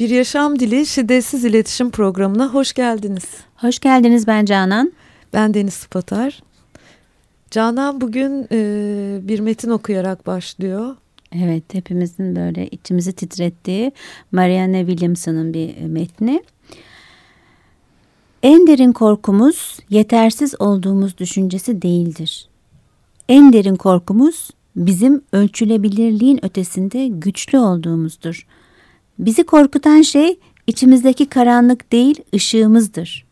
Bir Yaşam Dili Şiddetsiz İletişim Programı'na hoş geldiniz. Hoş geldiniz ben Canan. Ben Deniz Spatar. Canan bugün e, bir metin okuyarak başlıyor. Evet hepimizin böyle içimizi titrettiği Marianne Williamson'ın bir metni. En derin korkumuz yetersiz olduğumuz düşüncesi değildir. En derin korkumuz bizim ölçülebilirliğin ötesinde güçlü olduğumuzdur. Bizi korkutan şey içimizdeki karanlık değil ışığımızdır.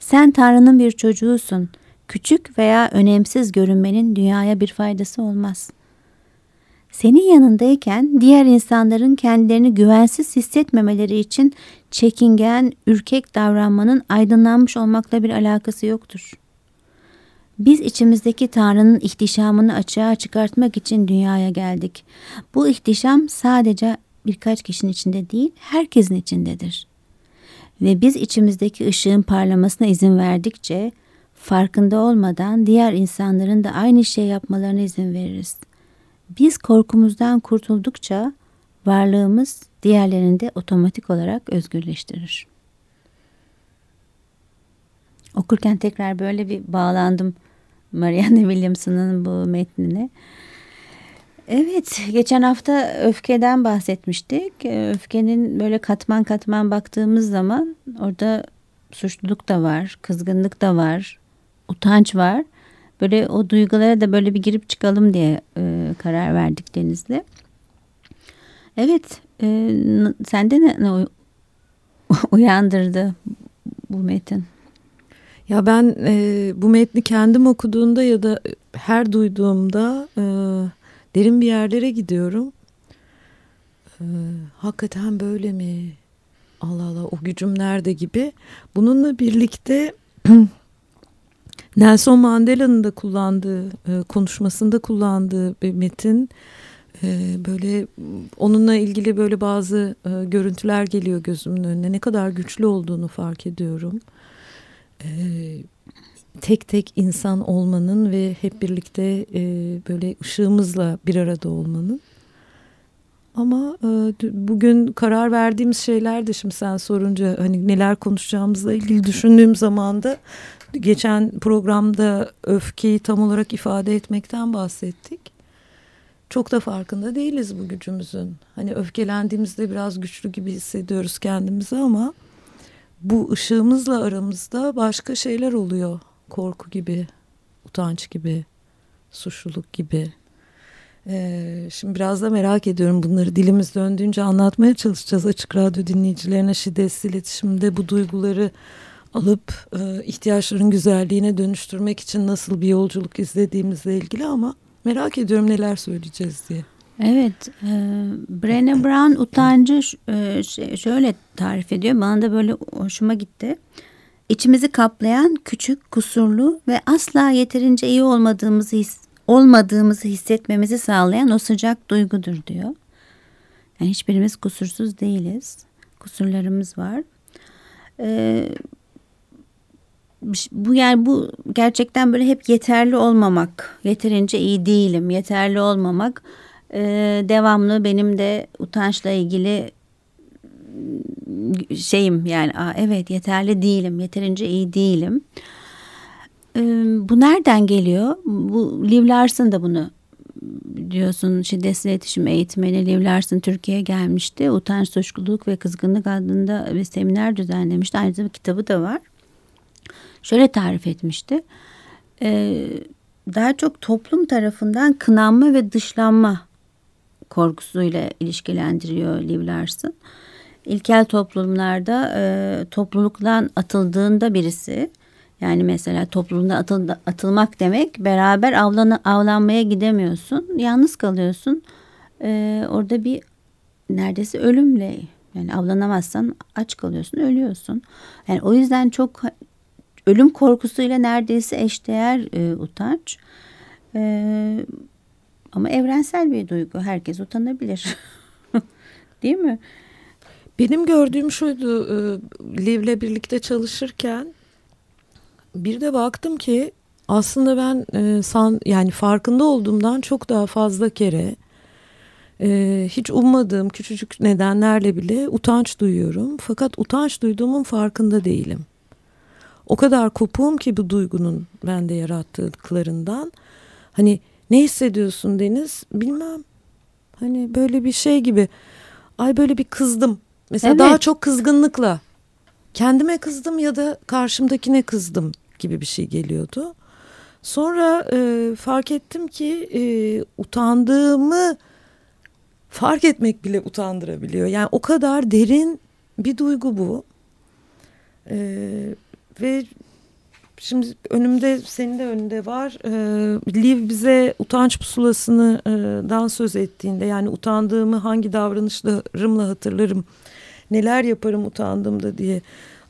Sen Tanrı'nın bir çocuğusun. Küçük veya önemsiz görünmenin dünyaya bir faydası olmaz. Senin yanındayken diğer insanların kendilerini güvensiz hissetmemeleri için çekingen, ürkek davranmanın aydınlanmış olmakla bir alakası yoktur. Biz içimizdeki Tanrı'nın ihtişamını açığa çıkartmak için dünyaya geldik. Bu ihtişam sadece birkaç kişinin içinde değil, herkesin içindedir. Ve biz içimizdeki ışığın parlamasına izin verdikçe, farkında olmadan diğer insanların da aynı şey yapmalarına izin veririz. Biz korkumuzdan kurtuldukça varlığımız diğerlerini de otomatik olarak özgürleştirir. Okurken tekrar böyle bir bağlandım Marianne Williamson'ın bu metnine. Evet, geçen hafta öfkeden bahsetmiştik. Öfkenin böyle katman katman baktığımız zaman orada suçluluk da var, kızgınlık da var, utanç var. Böyle o duygulara da böyle bir girip çıkalım diye e, karar verdik Deniz'le. Evet, e, sende ne, ne uyandırdı bu metin? Ya ben e, bu metni kendim okuduğumda ya da her duyduğumda e, derin bir yerlere gidiyorum. E, hakikaten böyle mi? Allah Allah o gücüm nerede gibi. Bununla birlikte Nelson Mandela'nın da kullandığı, e, konuşmasında kullandığı bir metin. E, böyle onunla ilgili böyle bazı e, görüntüler geliyor gözümün önüne. Ne kadar güçlü olduğunu fark ediyorum. Tek tek insan olmanın ve hep birlikte böyle ışığımızla bir arada olmanın. Ama bugün karar verdiğimiz şeyler de şimdi sen sorunca hani neler konuşacağımızla ilgili düşündüğüm zaman da geçen programda öfkeyi tam olarak ifade etmekten bahsettik. Çok da farkında değiliz bu gücümüzün. Hani öfkelendiğimizde biraz güçlü gibi hissediyoruz kendimizi ama bu ışığımızla aramızda başka şeyler oluyor. Korku gibi, utanç gibi, suçluluk gibi. Ee, şimdi biraz da merak ediyorum bunları dilimiz döndüğünce anlatmaya çalışacağız açık radyo dinleyicilerine şiddetsiz iletişimde bu duyguları alıp e, ihtiyaçların güzelliğine dönüştürmek için nasıl bir yolculuk izlediğimizle ilgili ama merak ediyorum neler söyleyeceğiz diye. Evet, e, Brené Brown utancı e, şöyle tarif ediyor. Bana da böyle hoşuma gitti. İçimizi kaplayan küçük, kusurlu ve asla yeterince iyi olmadığımızı his, olmadığımızı hissetmemizi sağlayan o sıcak duygudur diyor. Yani hiçbirimiz kusursuz değiliz. Kusurlarımız var. Ee, bu yani bu gerçekten böyle hep yeterli olmamak, yeterince iyi değilim, yeterli olmamak e, devamlı benim de utançla ilgili şeyim yani Aa, evet yeterli değilim, yeterince iyi değilim. Bu nereden geliyor? Bu Liv Larson da bunu diyorsun şiddetsiz iletişim eğitmeni Liv Larson Türkiye'ye gelmişti. Utanç, suçluluk ve kızgınlık adında bir seminer düzenlemişti. Aynı zamanda kitabı da var şöyle tarif etmişti. Daha çok toplum tarafından kınanma ve dışlanma korkusuyla ilişkilendiriyor Liv Larson. İlkel toplumlarda e, topluluktan atıldığında birisi yani mesela toplumda atıl, atılmak demek beraber avlan, avlanmaya gidemiyorsun. Yalnız kalıyorsun. E, orada bir neredeyse ölümle yani avlanamazsan aç kalıyorsun ölüyorsun. Yani o yüzden çok ölüm korkusuyla neredeyse eşdeğer e, utanç. E, ama evrensel bir duygu. Herkes utanabilir. Değil mi? Benim gördüğüm şuydu. E, Liv'le birlikte çalışırken bir de baktım ki aslında ben e, san yani farkında olduğumdan çok daha fazla kere e, hiç ummadığım küçücük nedenlerle bile utanç duyuyorum. Fakat utanç duyduğumun farkında değilim. O kadar kopuğum ki bu duygunun bende yarattıklarından. Hani ne hissediyorsun Deniz? Bilmem. Hani böyle bir şey gibi. Ay böyle bir kızdım. Mesela evet. daha çok kızgınlıkla. Kendime kızdım ya da karşımdakine kızdım gibi bir şey geliyordu. Sonra e, fark ettim ki e, utandığımı fark etmek bile utandırabiliyor. Yani o kadar derin bir duygu bu. E, ve şimdi önümde senin de önünde var. E, Liv bize utanç pusulasını e, dan söz ettiğinde yani utandığımı hangi davranışlarımla hatırlarım, neler yaparım utandığımda diye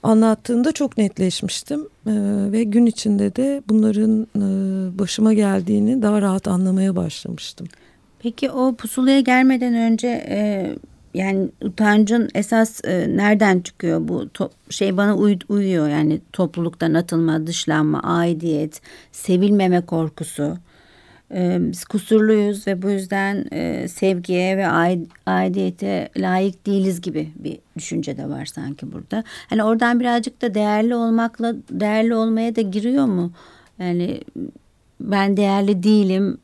anlattığında çok netleşmiştim ee, ve gün içinde de bunların e, başıma geldiğini daha rahat anlamaya başlamıştım. Peki o pusulaya gelmeden önce e, yani utancın esas e, nereden çıkıyor bu şey bana uy, uyuyor yani topluluktan atılma, dışlanma, aidiyet, sevilmeme korkusu. E, biz kusurluyuz ve bu yüzden e, sevgiye ve aidiyete layık değiliz gibi bir düşünce de var sanki burada. Hani oradan birazcık da değerli olmakla değerli olmaya da giriyor mu? Yani ben değerli değilim.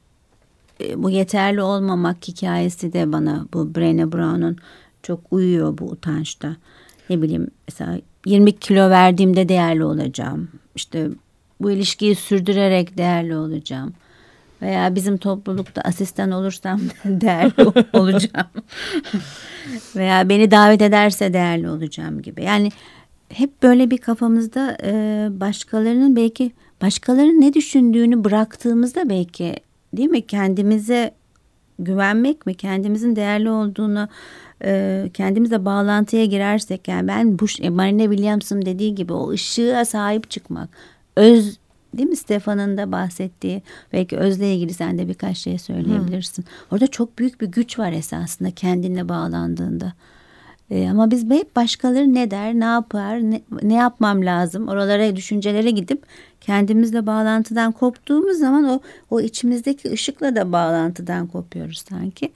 E, bu yeterli olmamak hikayesi de bana bu Brené Brown'un çok uyuyor bu utançta. Ne bileyim mesela 20 kilo verdiğimde değerli olacağım. İşte bu ilişkiyi sürdürerek değerli olacağım veya bizim toplulukta asistan olursam değerli olacağım. veya beni davet ederse değerli olacağım gibi. Yani hep böyle bir kafamızda e, başkalarının belki başkalarının ne düşündüğünü bıraktığımızda belki değil mi kendimize güvenmek mi kendimizin değerli olduğunu e, kendimizle bağlantıya girersek yani ben bu Marina Williams'ın dediği gibi o ışığa sahip çıkmak öz değil mi Stefan'ın da bahsettiği belki Özle ilgili sen de birkaç şey söyleyebilirsin. Hı. Orada çok büyük bir güç var esasında kendinle bağlandığında. Ee, ama biz hep başkaları ne der, ne yapar, ne, ne yapmam lazım oralara düşüncelere gidip kendimizle bağlantıdan koptuğumuz zaman o o içimizdeki ışıkla da bağlantıdan kopuyoruz sanki.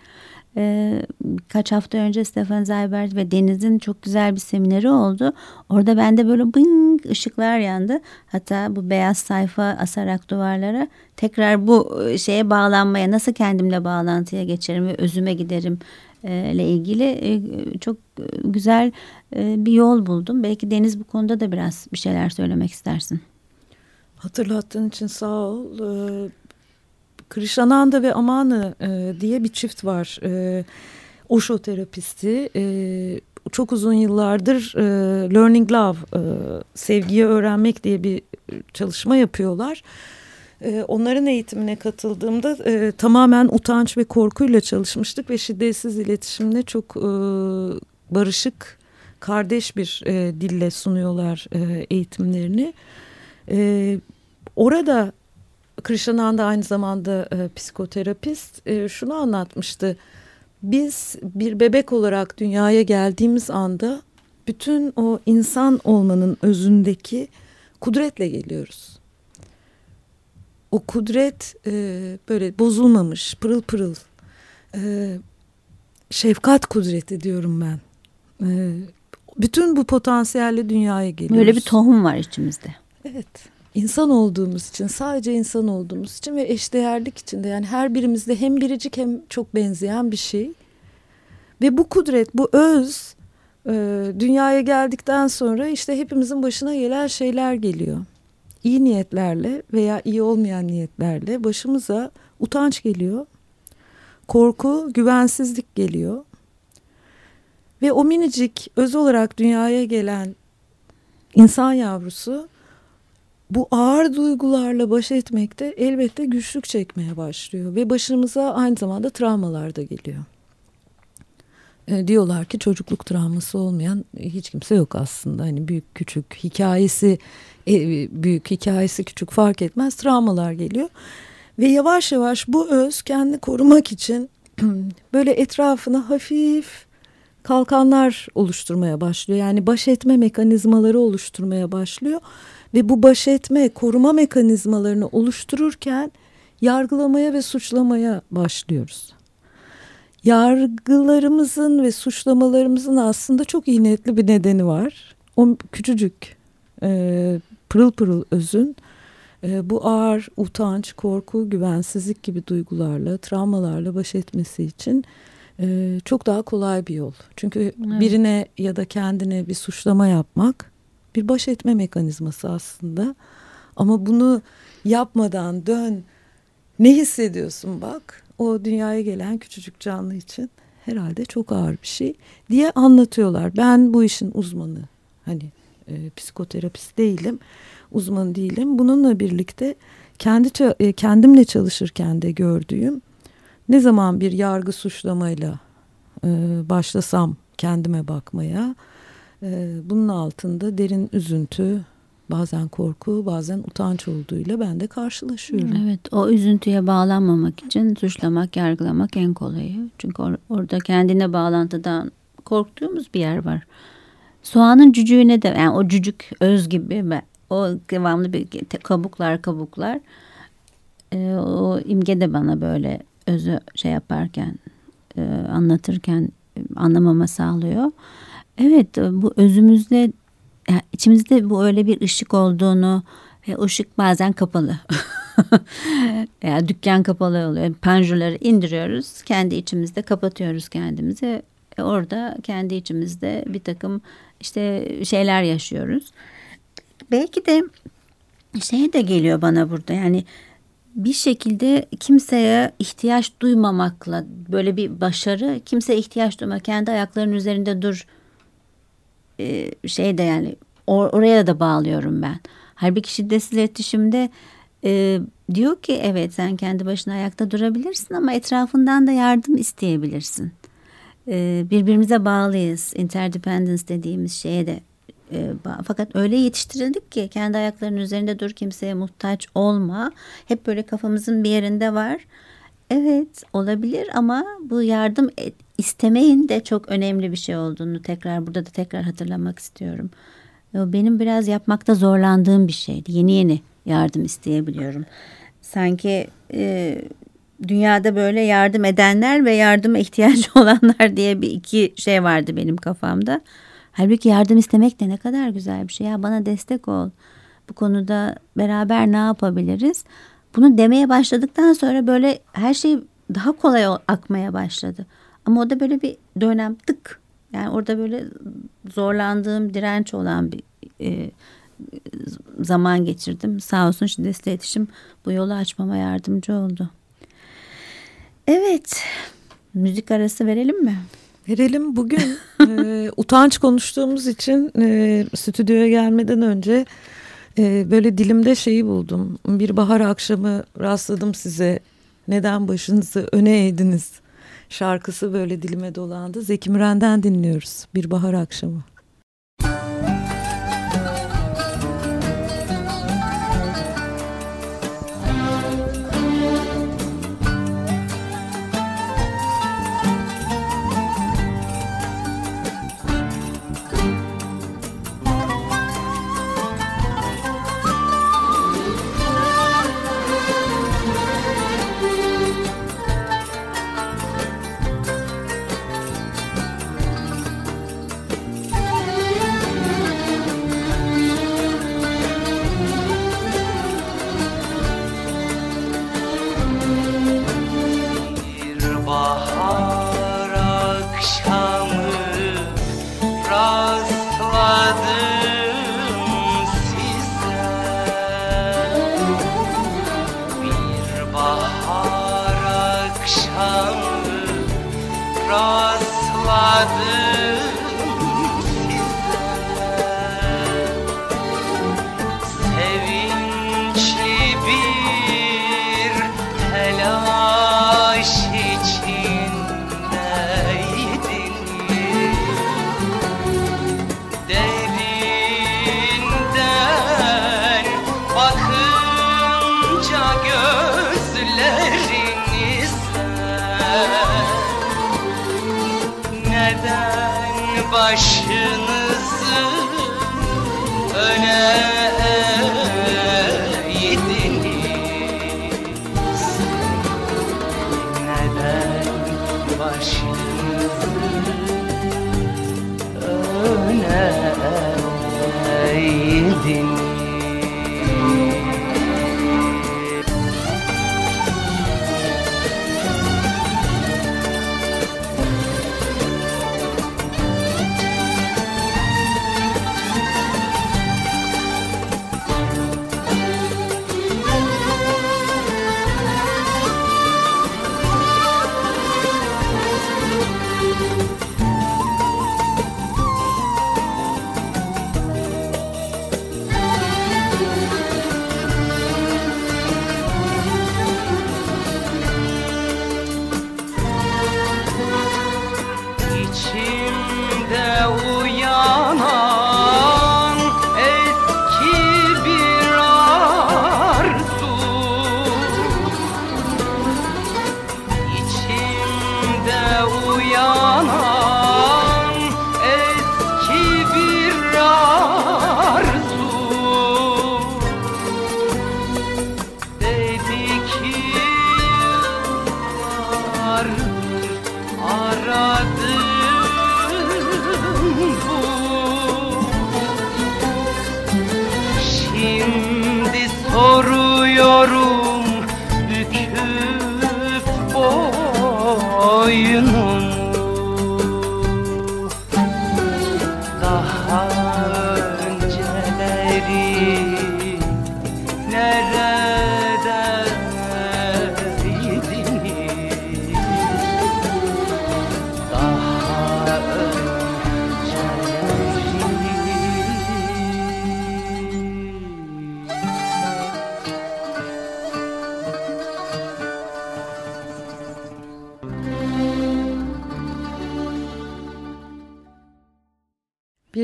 Ee, kaç hafta önce Stefan Zeybert ve Deniz'in çok güzel bir semineri oldu. Orada bende böyle bing ışıklar yandı. Hatta bu beyaz sayfa asarak duvarlara tekrar bu e, şeye bağlanmaya nasıl kendimle bağlantıya geçerim ve özüme giderim e, ile ilgili e, çok güzel bir yol buldum. Belki Deniz bu konuda da biraz bir şeyler söylemek istersin. Hatırlattığın için sağ ol. Krishananda ve Amanı e, diye bir çift var. E, Osho terapisti. E, çok uzun yıllardır e, Learning Love, e, sevgiyi öğrenmek diye bir çalışma yapıyorlar. E, onların eğitimine katıldığımda e, tamamen utanç ve korkuyla çalışmıştık ve şiddetsiz iletişimle çok e, barışık, kardeş bir e, dille sunuyorlar e, eğitimlerini. E, orada Krishnananda aynı zamanda e, psikoterapist e, şunu anlatmıştı. Biz bir bebek olarak dünyaya geldiğimiz anda bütün o insan olmanın özündeki kudretle geliyoruz. O kudret e, böyle bozulmamış, pırıl pırıl. E, şefkat kudreti diyorum ben. E, bütün bu potansiyelle dünyaya geliyoruz. Böyle bir tohum var içimizde. Evet insan olduğumuz için sadece insan olduğumuz için ve eşdeğerlik içinde yani her birimizde hem biricik hem çok benzeyen bir şey. Ve bu kudret bu öz e, dünyaya geldikten sonra işte hepimizin başına gelen şeyler geliyor. İyi niyetlerle veya iyi olmayan niyetlerle başımıza utanç geliyor. Korku, güvensizlik geliyor. Ve o minicik öz olarak dünyaya gelen insan yavrusu bu ağır duygularla baş etmekte elbette güçlük çekmeye başlıyor ve başımıza aynı zamanda travmalar da geliyor. E, diyorlar ki çocukluk travması olmayan hiç kimse yok aslında. Hani büyük küçük hikayesi e, büyük hikayesi küçük fark etmez travmalar geliyor. Ve yavaş yavaş bu öz kendini korumak için böyle etrafına hafif kalkanlar oluşturmaya başlıyor. Yani baş etme mekanizmaları oluşturmaya başlıyor ve bu baş etme, koruma mekanizmalarını oluştururken yargılamaya ve suçlamaya başlıyoruz. yargılarımızın ve suçlamalarımızın aslında çok iyi niyetli bir nedeni var. O küçücük e, pırıl pırıl özün e, bu ağır utanç, korku, güvensizlik gibi duygularla, travmalarla baş etmesi için e, çok daha kolay bir yol. Çünkü evet. birine ya da kendine bir suçlama yapmak bir baş etme mekanizması aslında. Ama bunu yapmadan dön ne hissediyorsun bak o dünyaya gelen küçücük canlı için herhalde çok ağır bir şey diye anlatıyorlar. Ben bu işin uzmanı hani e, psikoterapist değilim uzmanı değilim. Bununla birlikte kendi e, kendimle çalışırken de gördüğüm ne zaman bir yargı suçlamayla e, başlasam kendime bakmaya bunun altında derin üzüntü bazen korku bazen utanç olduğuyla ben de karşılaşıyorum. Evet o üzüntüye bağlanmamak için suçlamak yargılamak en kolayı. Çünkü or orada kendine bağlantıdan korktuğumuz bir yer var. Soğanın cücüğüne de yani o cücük öz gibi o devamlı bir kabuklar kabuklar e, o imge de bana böyle özü şey yaparken e, anlatırken e, anlamama sağlıyor. Evet e, bu özümüzde içimizde bu öyle bir ışık olduğunu ve ışık bazen kapalı. yani dükkan kapalı oluyor. Panjurları indiriyoruz. Kendi içimizde kapatıyoruz kendimizi. E orada kendi içimizde bir takım işte şeyler yaşıyoruz. Belki de şey de geliyor bana burada yani bir şekilde kimseye ihtiyaç duymamakla böyle bir başarı kimseye ihtiyaç duyma kendi ayaklarının üzerinde dur e, şey de yani or, oraya da bağlıyorum ben. Halbuki şiddetsiz iletişimde e, diyor ki evet sen kendi başına ayakta durabilirsin ama etrafından da yardım isteyebilirsin. E, birbirimize bağlıyız. Interdependence dediğimiz şeye de e, fakat öyle yetiştirildik ki kendi ayaklarının üzerinde dur kimseye muhtaç olma. Hep böyle kafamızın bir yerinde var. Evet olabilir ama bu yardım et, istemeyin de çok önemli bir şey olduğunu tekrar burada da tekrar hatırlamak istiyorum. Benim biraz yapmakta zorlandığım bir şeydi. Yeni yeni yardım isteyebiliyorum. Sanki e, dünyada böyle yardım edenler ve yardıma ihtiyacı olanlar diye bir iki şey vardı benim kafamda. Halbuki yardım istemek de ne kadar güzel bir şey. Ya bana destek ol. Bu konuda beraber ne yapabiliriz? Bunu demeye başladıktan sonra böyle her şey daha kolay akmaya başladı. Ama o da böyle bir dönem tık. Yani orada böyle zorlandığım, direnç olan bir e, zaman geçirdim. Sağ olsun şiddetli iletişim bu yolu açmama yardımcı oldu. Evet, müzik arası verelim mi? Verelim bugün e, utanç konuştuğumuz için e, stüdyoya gelmeden önce e, böyle dilimde şeyi buldum. Bir bahar akşamı rastladım size. Neden başınızı öne eğdiniz? Şarkısı böyle dilime dolandı. Zeki Müren'den dinliyoruz. Bir bahar akşamı.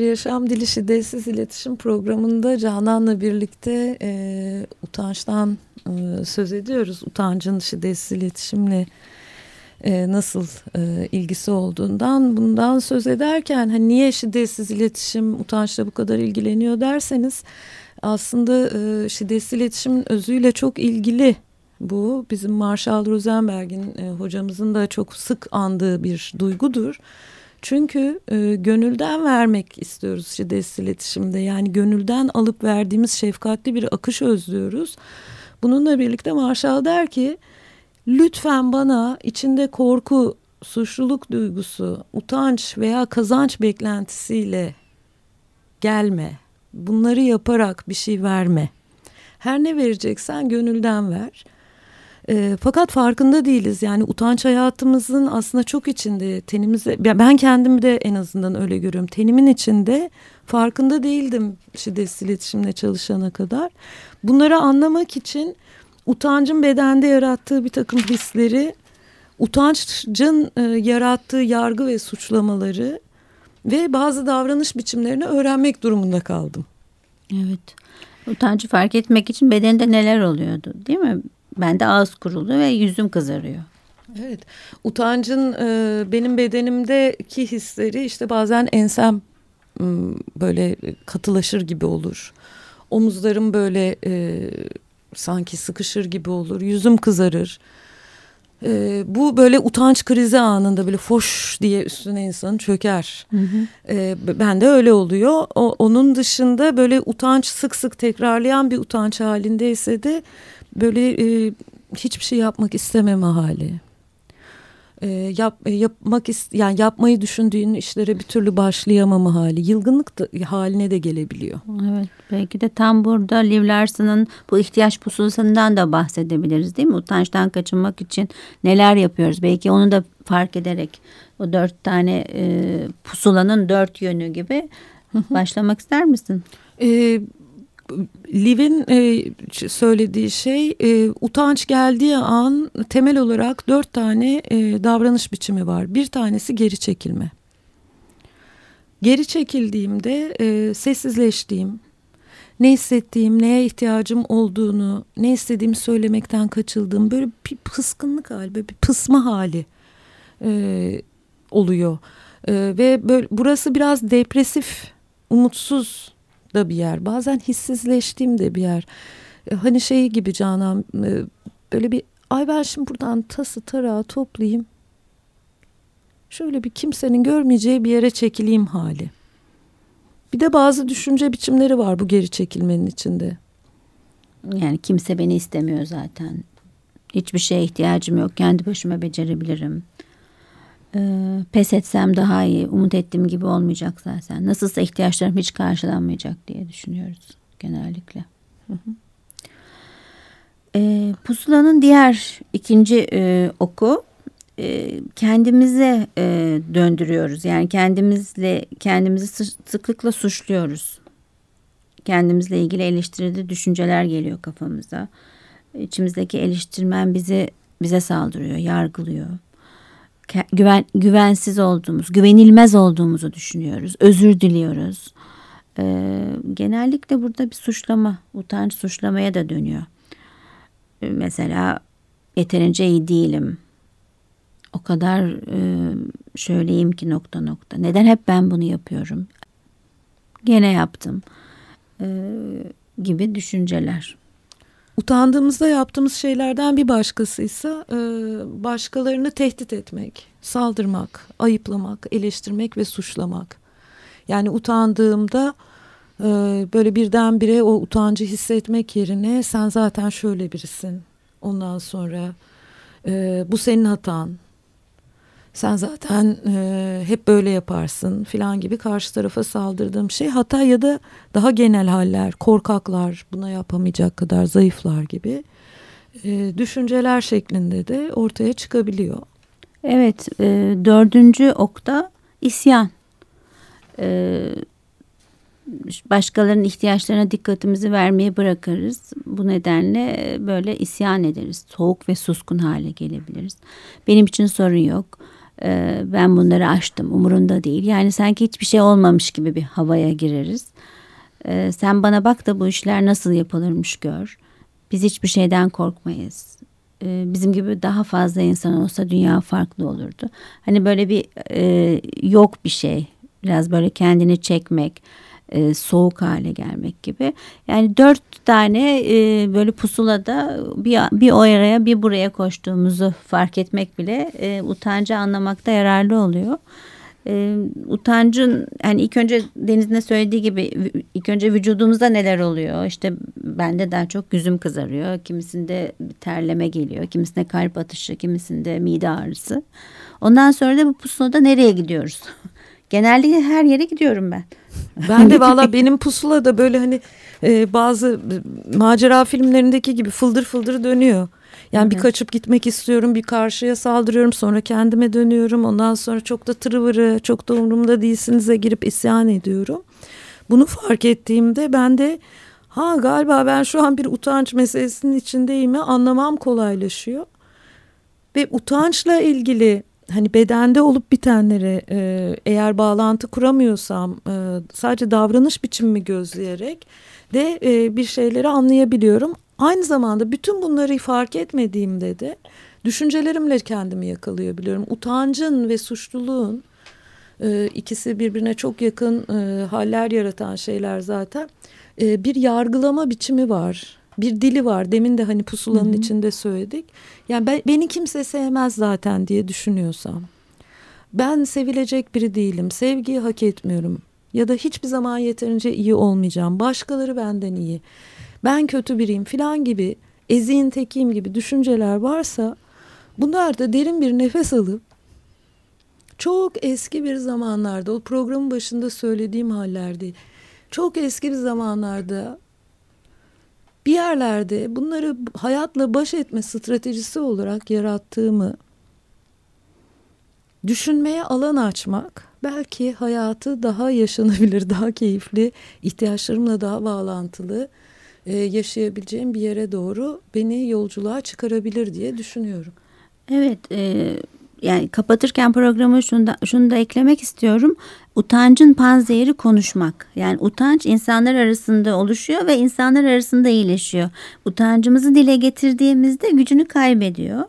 Yaşam Dili Şiddetsiz İletişim programında Canan'la birlikte e, utançtan e, söz ediyoruz. Utancın şiddetsiz iletişimle e, nasıl e, ilgisi olduğundan bundan söz ederken hani niye şiddetsiz iletişim utançla bu kadar ilgileniyor derseniz aslında e, şiddetsiz iletişimin özüyle çok ilgili bu bizim Marshall Rosenberg'in e, hocamızın da çok sık andığı bir duygudur. Çünkü e, gönülden vermek istiyoruz şiddetsiz iletişimde. Yani gönülden alıp verdiğimiz şefkatli bir akış özlüyoruz. Bununla birlikte Marshall der ki lütfen bana içinde korku, suçluluk duygusu, utanç veya kazanç beklentisiyle gelme. Bunları yaparak bir şey verme. Her ne vereceksen gönülden ver. E, fakat farkında değiliz. Yani utanç hayatımızın aslında çok içinde tenimize ben kendimi de en azından öyle görüyorum. Tenimin içinde farkında değildim şiddetsiz iletişimle çalışana kadar. Bunları anlamak için utancın bedende yarattığı bir takım hisleri, utancın e, yarattığı yargı ve suçlamaları ve bazı davranış biçimlerini öğrenmek durumunda kaldım. Evet. Utancı fark etmek için bedende neler oluyordu değil mi? Bende ağız kurulu ve yüzüm kızarıyor. Evet. Utancın e, benim bedenimdeki hisleri işte bazen ensem böyle katılaşır gibi olur. Omuzlarım böyle e, sanki sıkışır gibi olur. Yüzüm kızarır. E, bu böyle utanç krizi anında böyle foş diye üstüne insan çöker. Hı hı. E, ben de öyle oluyor. O, onun dışında böyle utanç sık sık tekrarlayan bir utanç halindeyse de böyle e, hiçbir şey yapmak istememe hali. E, yap, e, yapmak yani yapmayı düşündüğün işlere bir türlü başlayamama hali, yılgınlık da, haline de gelebiliyor. Evet, belki de tam burada Liv Larson'ın bu ihtiyaç pusulasından da bahsedebiliriz değil mi? Utançtan kaçınmak için neler yapıyoruz? Belki onu da fark ederek o dört tane e, pusulanın dört yönü gibi başlamak ister misin? E, Liv'in e, söylediği şey e, utanç geldiği an temel olarak dört tane e, davranış biçimi var. Bir tanesi geri çekilme. Geri çekildiğimde e, sessizleştiğim, ne hissettiğim, neye ihtiyacım olduğunu, ne istediğimi söylemekten kaçıldığım böyle bir pıskınlık hali, bir pısma hali e, oluyor. E, ve böyle, burası biraz depresif, umutsuz da bir yer. Bazen hissizleştiğim de bir yer. E, hani şey gibi Canan e, böyle bir ay ben şimdi buradan tası tarağı toplayayım. Şöyle bir kimsenin görmeyeceği bir yere çekileyim hali. Bir de bazı düşünce biçimleri var bu geri çekilmenin içinde. Yani kimse beni istemiyor zaten. Hiçbir şeye ihtiyacım yok. Kendi başıma becerebilirim. Ee, pes etsem daha iyi. Umut ettiğim gibi olmayacak zaten. Nasılsa ihtiyaçlarım hiç karşılanmayacak diye düşünüyoruz genellikle. Ee, pusulanın diğer ikinci e, oku e, kendimize e, döndürüyoruz. Yani kendimizle kendimizi sıklıkla suçluyoruz. Kendimizle ilgili eleştirili düşünceler geliyor kafamıza. İçimizdeki eleştirmen bizi bize saldırıyor, yargılıyor. Güven, güvensiz olduğumuz, güvenilmez olduğumuzu düşünüyoruz. Özür diliyoruz. Ee, genellikle burada bir suçlama, utanç suçlamaya da dönüyor. Ee, mesela yeterince iyi değilim o kadar e, şöyleyim ki nokta nokta. Neden hep ben bunu yapıyorum? Gene yaptım e, gibi düşünceler. Utandığımızda yaptığımız şeylerden bir başkasıysa e, başkalarını tehdit etmek, saldırmak, ayıplamak, eleştirmek ve suçlamak. Yani utandığımda e, böyle birdenbire o utancı hissetmek yerine sen zaten şöyle birisin. Ondan sonra e, bu senin hatan, sen zaten e, hep böyle yaparsın filan gibi karşı tarafa saldırdığım şey hata ya da daha genel haller korkaklar buna yapamayacak kadar zayıflar gibi e, düşünceler şeklinde de ortaya çıkabiliyor. Evet e, dördüncü okta isyan. E, başkalarının ihtiyaçlarına dikkatimizi vermeye bırakırız. Bu nedenle böyle isyan ederiz. Soğuk ve suskun hale gelebiliriz. Benim için sorun yok ee, ben bunları aştım umurunda değil. Yani sanki hiçbir şey olmamış gibi bir havaya gireriz. Ee, sen bana bak da bu işler nasıl yapılırmış gör. Biz hiçbir şeyden korkmayız. Ee, bizim gibi daha fazla insan olsa dünya farklı olurdu. Hani böyle bir e, yok bir şey. Biraz böyle kendini çekmek e, soğuk hale gelmek gibi. Yani dört tane e, böyle pusulada bir, bir o araya bir buraya koştuğumuzu fark etmek bile e, utancı anlamakta yararlı oluyor. E, utancın hani ilk önce Deniz'in de söylediği gibi ilk önce vücudumuzda neler oluyor işte bende daha çok yüzüm kızarıyor kimisinde terleme geliyor kimisinde kalp atışı kimisinde mide ağrısı ondan sonra da bu pusulada nereye gidiyoruz genellikle her yere gidiyorum ben ben de valla benim pusula da böyle hani e, bazı macera filmlerindeki gibi fıldır fıldır dönüyor. Yani evet. bir kaçıp gitmek istiyorum, bir karşıya saldırıyorum, sonra kendime dönüyorum. Ondan sonra çok da tırıvırı, çok da umurumda değilsinize girip isyan ediyorum. Bunu fark ettiğimde ben de ha galiba ben şu an bir utanç meselesinin içindeyim mi anlamam kolaylaşıyor. Ve utançla ilgili hani bedende olup bitenleri e, eğer bağlantı kuramıyorsam e, sadece davranış biçimimi gözleyerek de e, bir şeyleri anlayabiliyorum. Aynı zamanda bütün bunları fark etmediğimde de düşüncelerimle kendimi yakalayabiliyorum. Utancın ve suçluluğun e, ikisi birbirine çok yakın e, haller yaratan şeyler zaten. E, bir yargılama biçimi var bir dili var. Demin de hani pusulanın Hı -hı. içinde söyledik. Yani ben, beni kimse sevmez zaten diye düşünüyorsam. Ben sevilecek biri değilim. Sevgiyi hak etmiyorum. Ya da hiçbir zaman yeterince iyi olmayacağım. Başkaları benden iyi. Ben kötü biriyim falan gibi eziğin tekiyim gibi düşünceler varsa bunlar da derin bir nefes alıp çok eski bir zamanlarda o programın başında söylediğim hallerde çok eski bir zamanlarda bir yerlerde bunları hayatla baş etme stratejisi olarak yarattığımı düşünmeye alan açmak belki hayatı daha yaşanabilir, daha keyifli, ihtiyaçlarımla daha bağlantılı e, yaşayabileceğim bir yere doğru beni yolculuğa çıkarabilir diye düşünüyorum. Evet, e, yani kapatırken programı şunu da, şunu da eklemek istiyorum. Utancın panzehiri konuşmak. Yani utanç insanlar arasında oluşuyor ve insanlar arasında iyileşiyor. Utancımızı dile getirdiğimizde gücünü kaybediyor.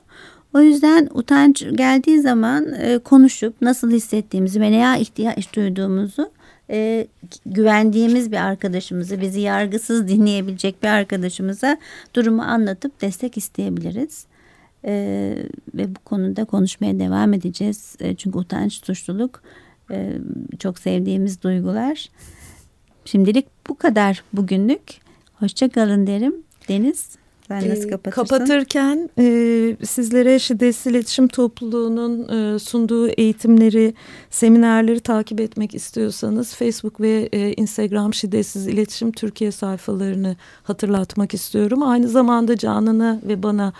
O yüzden utanç geldiği zaman e, konuşup nasıl hissettiğimizi ve neye ihtiyaç duyduğumuzu e, güvendiğimiz bir arkadaşımızı, bizi yargısız dinleyebilecek bir arkadaşımıza durumu anlatıp destek isteyebiliriz. E, ve bu konuda konuşmaya devam edeceğiz. E, çünkü utanç, suçluluk e, çok sevdiğimiz duygular. Şimdilik bu kadar bugünlük. Hoşçakalın derim. Deniz sen nasıl kapatırsın? Kapatırken e, sizlere Şiddetsiz İletişim Topluluğu'nun e, sunduğu eğitimleri, seminerleri takip etmek istiyorsanız Facebook ve e, Instagram Şiddetsiz İletişim Türkiye sayfalarını hatırlatmak istiyorum. Aynı zamanda Canan'a ve bana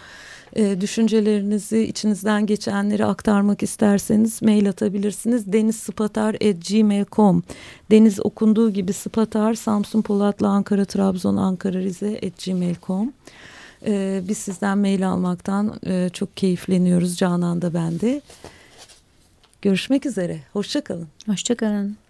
e, düşüncelerinizi, içinizden geçenleri aktarmak isterseniz mail atabilirsiniz. denizspatar.gmail.com Deniz okunduğu gibi Spatar, Samsun, Polatlı, Ankara, Trabzon, Ankara, Rize gmail.com ee, biz sizden mail almaktan e, çok keyifleniyoruz Canan da ben de. Görüşmek üzere. Hoşçakalın. Hoşçakalın.